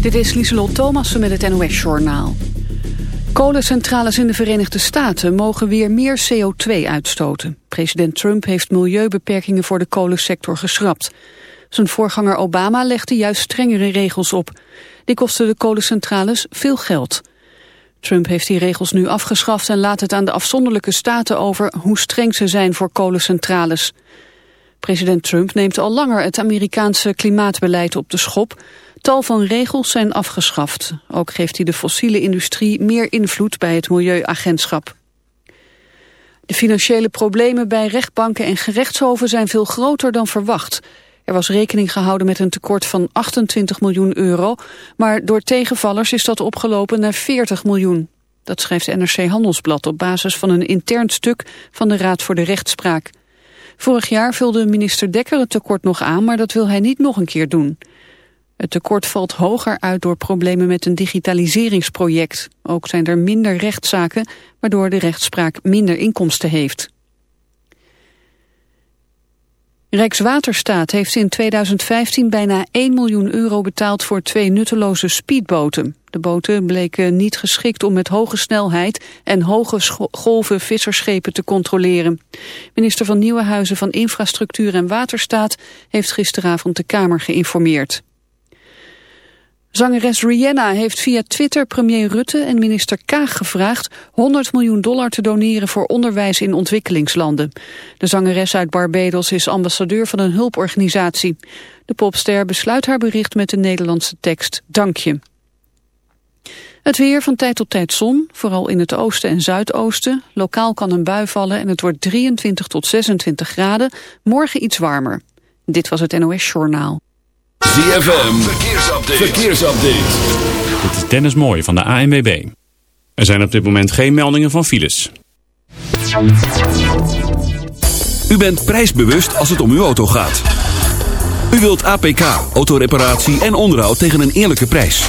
Dit is Lieselot Thomassen met het NOS-journaal. Kolencentrales in de Verenigde Staten mogen weer meer CO2 uitstoten. President Trump heeft milieubeperkingen voor de kolensector geschrapt. Zijn voorganger Obama legde juist strengere regels op. Die kosten de kolencentrales veel geld. Trump heeft die regels nu afgeschaft en laat het aan de afzonderlijke staten over hoe streng ze zijn voor kolencentrales. President Trump neemt al langer het Amerikaanse klimaatbeleid op de schop. Tal van regels zijn afgeschaft. Ook geeft hij de fossiele industrie meer invloed bij het Milieuagentschap. De financiële problemen bij rechtbanken en gerechtshoven zijn veel groter dan verwacht. Er was rekening gehouden met een tekort van 28 miljoen euro, maar door tegenvallers is dat opgelopen naar 40 miljoen. Dat schrijft NRC Handelsblad op basis van een intern stuk van de Raad voor de Rechtspraak. Vorig jaar vulde minister Dekker het tekort nog aan, maar dat wil hij niet nog een keer doen. Het tekort valt hoger uit door problemen met een digitaliseringsproject. Ook zijn er minder rechtszaken, waardoor de rechtspraak minder inkomsten heeft. Rijkswaterstaat heeft in 2015 bijna 1 miljoen euro betaald voor twee nutteloze speedboten. De boten bleken niet geschikt om met hoge snelheid en hoge golven visserschepen te controleren. Minister van Nieuwenhuizen van Infrastructuur en Waterstaat heeft gisteravond de Kamer geïnformeerd. Zangeres Rihanna heeft via Twitter premier Rutte en minister Kaag gevraagd 100 miljoen dollar te doneren voor onderwijs in ontwikkelingslanden. De zangeres uit Barbados is ambassadeur van een hulporganisatie. De popster besluit haar bericht met de Nederlandse tekst Dank je. Het weer van tijd tot tijd zon, vooral in het oosten en zuidoosten. Lokaal kan een bui vallen en het wordt 23 tot 26 graden. Morgen iets warmer. Dit was het NOS Journaal. ZFM, verkeersupdate. verkeersupdate. Dit is Dennis Mooij van de ANWB. Er zijn op dit moment geen meldingen van files. U bent prijsbewust als het om uw auto gaat. U wilt APK, autoreparatie en onderhoud tegen een eerlijke prijs.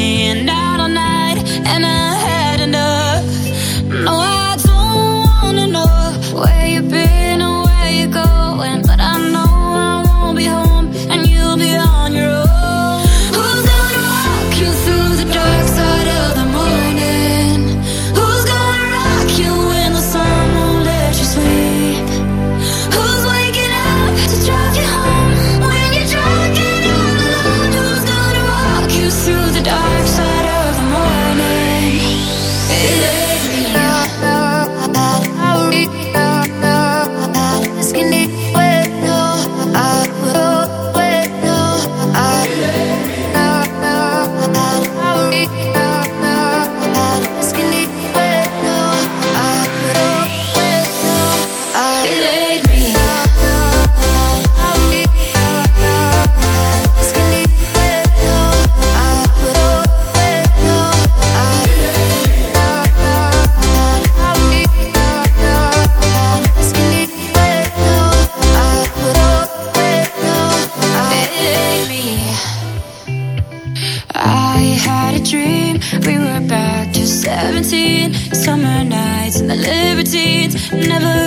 Never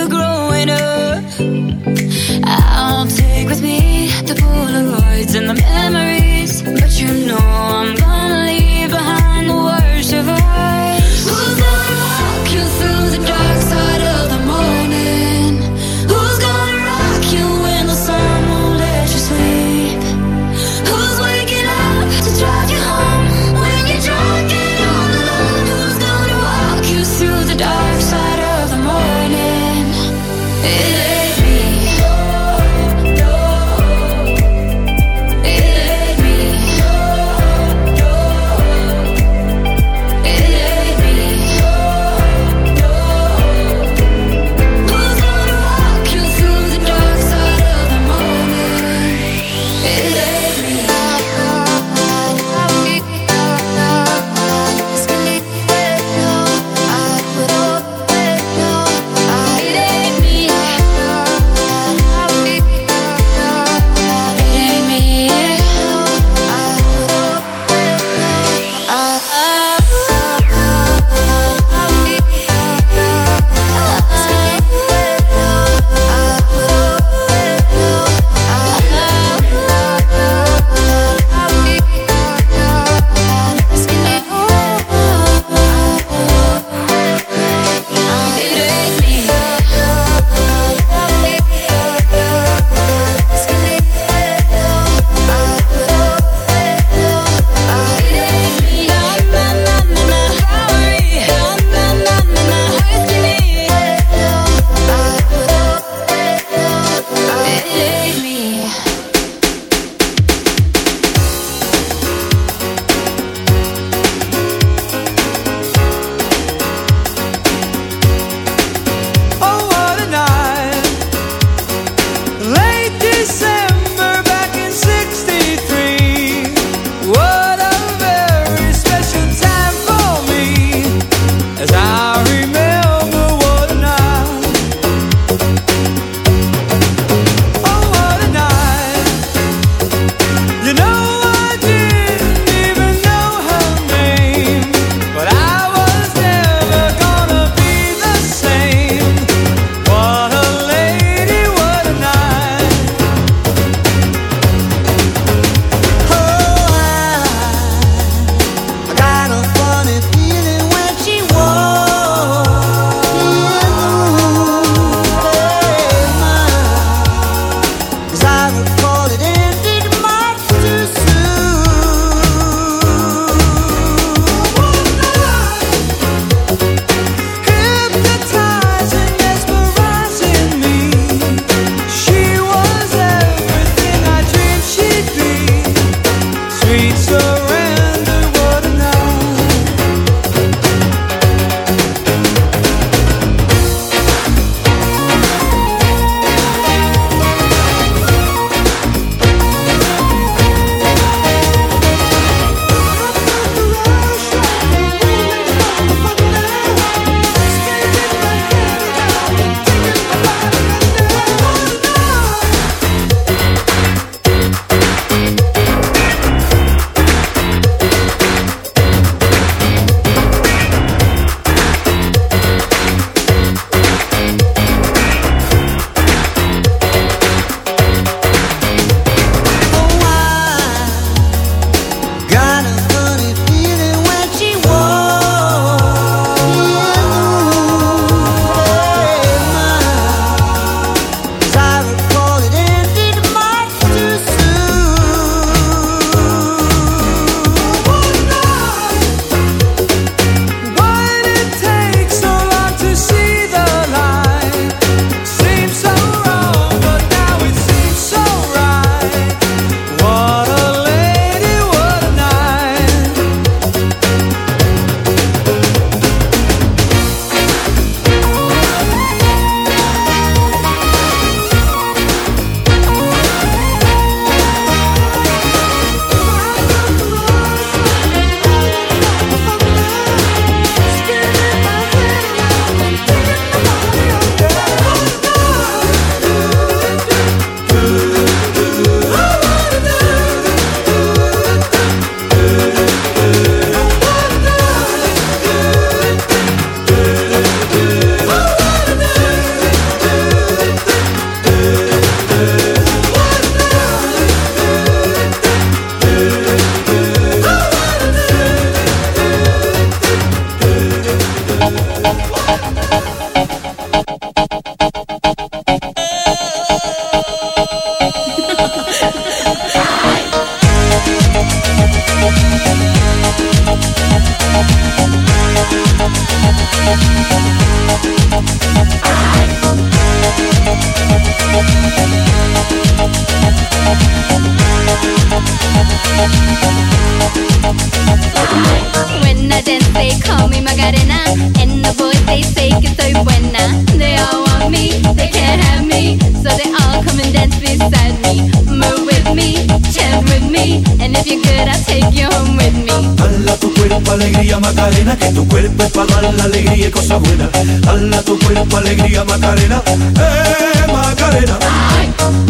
And if you're good, I'll take you home with me. Dala tu cuerpo alegría Macarena, que tu cuerpo es para dar la alegría y cosas buenas. Dala tu cuerpo alegría Macarena, eh Macarena.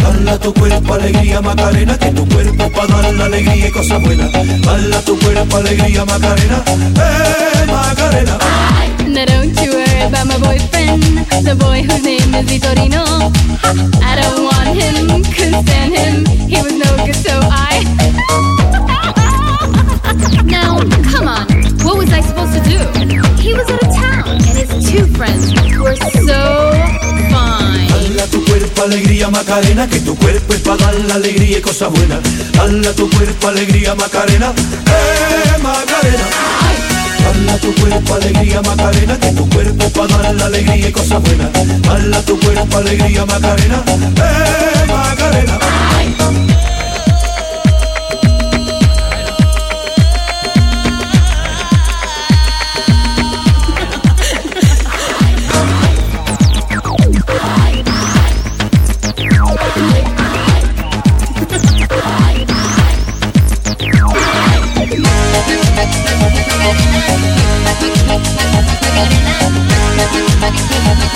Dala tu cuerpo alegría Macarena, que tu cuerpo es para dar la alegría y cosas buenas. Dala tu cuerpo alegría Macarena, eh Macarena. Now don't you worry about my boyfriend, the boy whose name is Vitorino. I don't want him, couldn't stand him. He was no good, so I. friends were so fine. Dala tu cuerpo alegría Macarena, que tu cuerpo es para dar la alegría y cosas buenas. Dala tu cuerpo alegría Macarena, eh Macarena. Dala tu cuerpo alegría Macarena, que tu cuerpo para dar la alegría y cosas buenas. Dala tu cuerpo alegría Macarena, eh Macarena.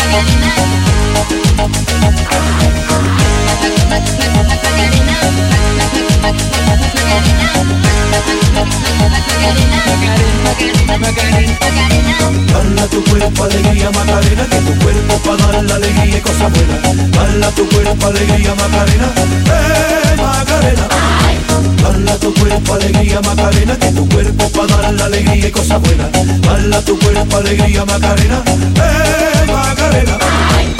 Macarena, tu alegría Macarena, eh Macarena. Macarena.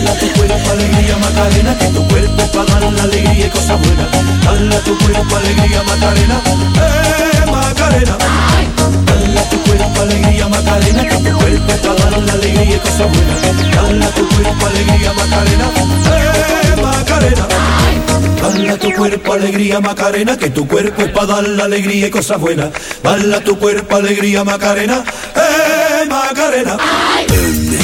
Dala tu cuerpo alegría Macarena, que tu cuerpo para dar la alegría y cosas buenas. Dala tu cuerpo alegría Macarena, eh Macarena. Dala tu cuerpo alegría Macarena, que tu cuerpo para dar la alegría y cosas buenas. Dala tu cuerpo alegría Macarena, eh Macarena. Dala tu cuerpo alegría Macarena, que tu cuerpo es para dar la alegría y cosas buenas. Dala tu cuerpo alegría Macarena, eh Macarena.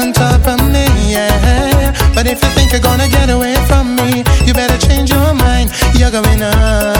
on top of me, yeah. But if you think you're gonna get away from me You better change your mind, you're going up.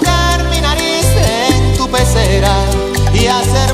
será y hacer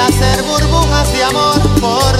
hacer burbujas de amor por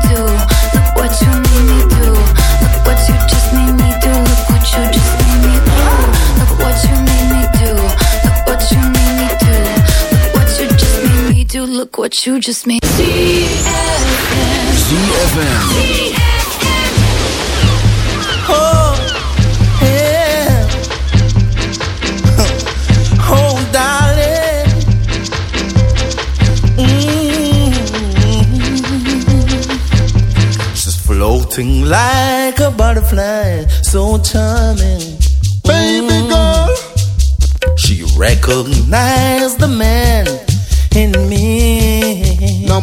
do. What you just made. ZFM. Oh, yeah. Oh, darling. Mm. She's floating like a butterfly, so charming. Baby girl. She recognized the man in me.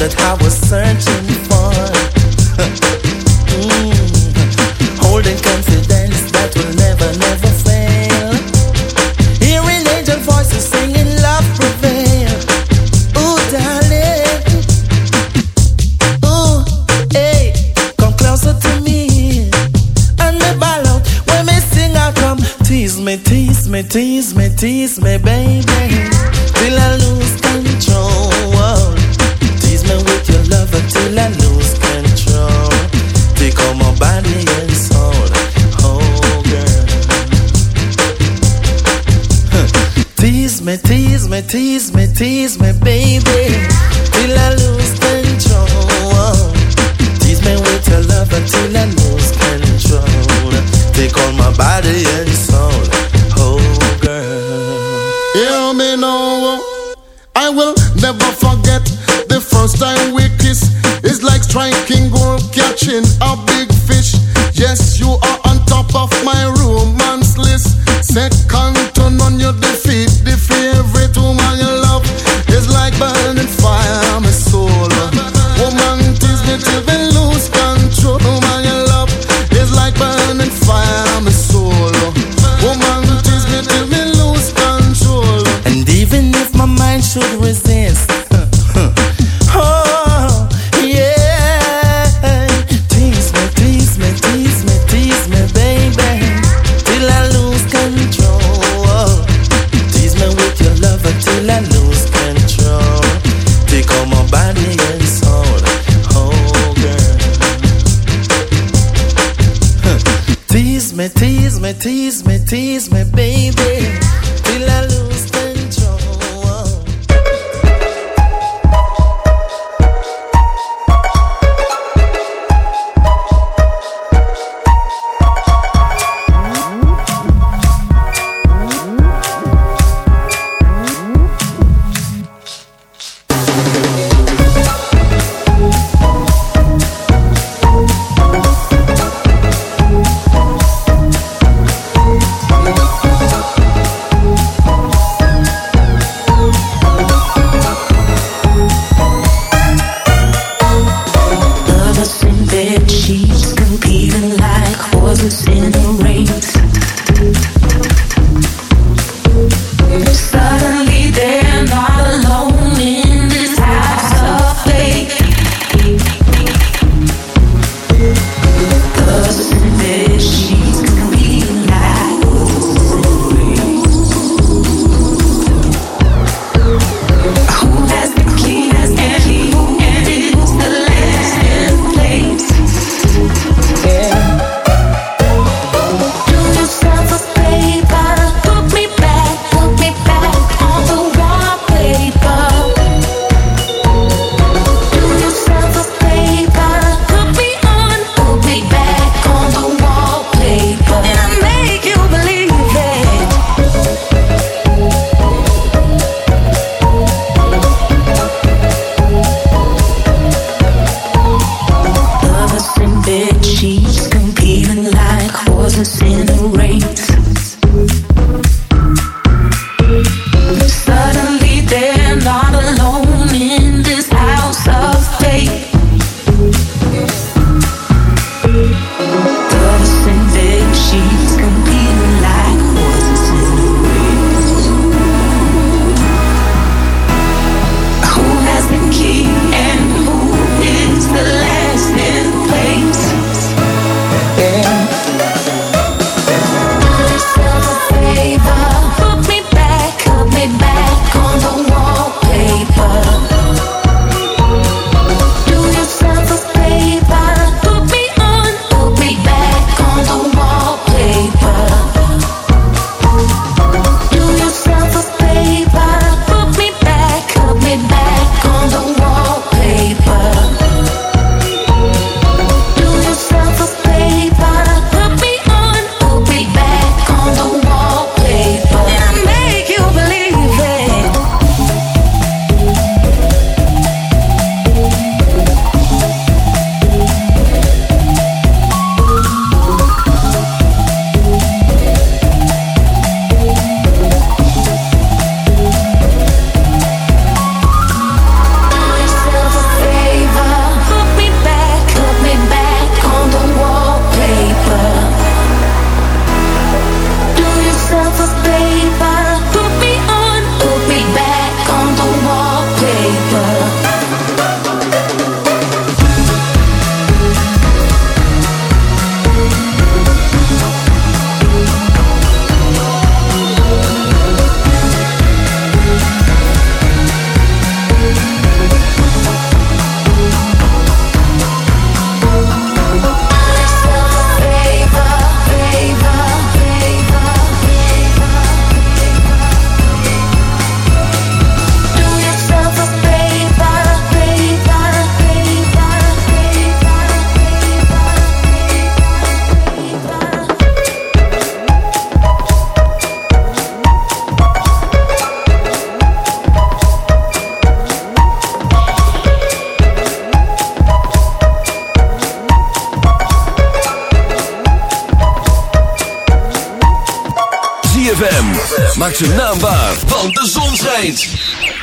that I was searching me, tease me, tease me, tease me, baby, till I lose.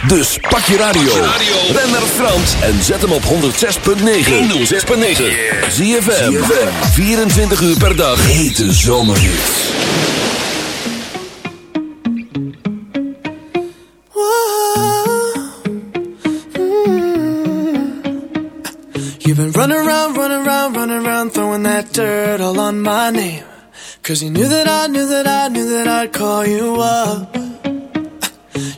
Dus pak je radio. Ben naar Frans en zet hem op 106.9. 106.9. Zie je 24 uur per dag. Hete zomerhits. You've been running around, running around, running around, throwing that dirt all on my name. Cause you knew that I, knew that I, knew that I'd call you up.